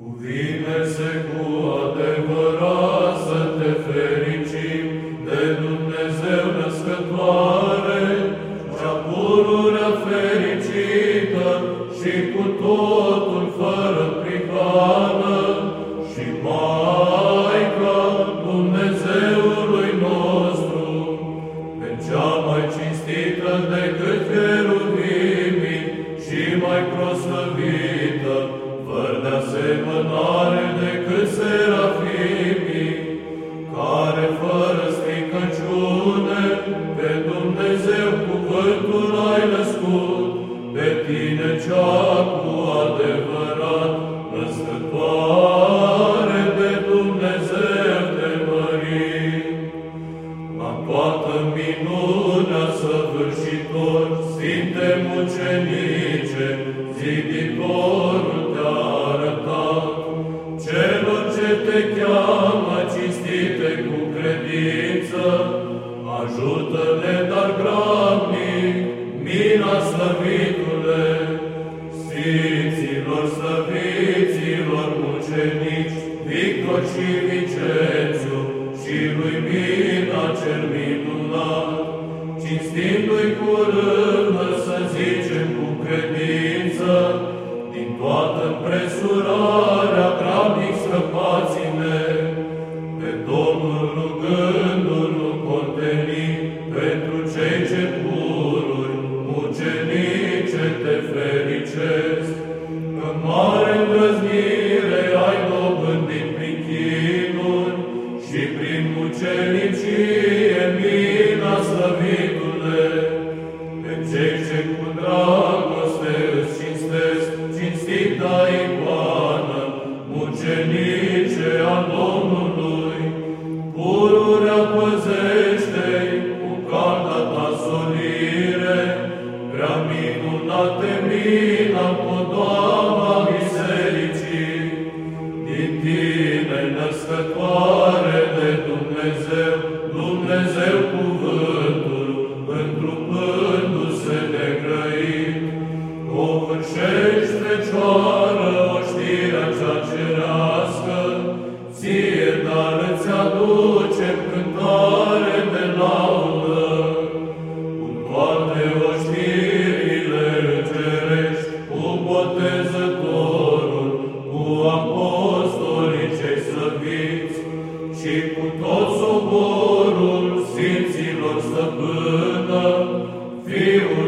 Cuvine-se cu adevărat să te fericim de Dumnezeu născătoare, cea pururea fericită și cu totul fără prihană. Și Maica Dumnezeului nostru, pe cea mai cinstită decât serafimii, care fără stricăciune pe Dumnezeu cuvântul ai născut, pe tine cea cu adevărat născătoare de Dumnezeu te mărim. La toată minunea săvârșitor, Sfinte mucenice, ajută-ne, dar grabnic, mina slăvitule, Sfinților, slăviților mucenici, Victor și Vicențiu și lui Mina cel minunat, cinstindu-i curând să zicem cu credință, din toată împresurarea cinstita icoană, mucenice a Domnului, pururea păzește-i cu calda ta solire, prea minunate mina podoaba bisericii, din tine născătoare de Dumnezeu, Dumnezeu cuvântul, ești fecioară, oștirea cerească, ție dar îți aduce cântare de laudă. Cu toate oștirile îngerești, cu botezătorul, cu apostolii cei slăviți și cu tot soborul Sfinților Stăpână, Fiul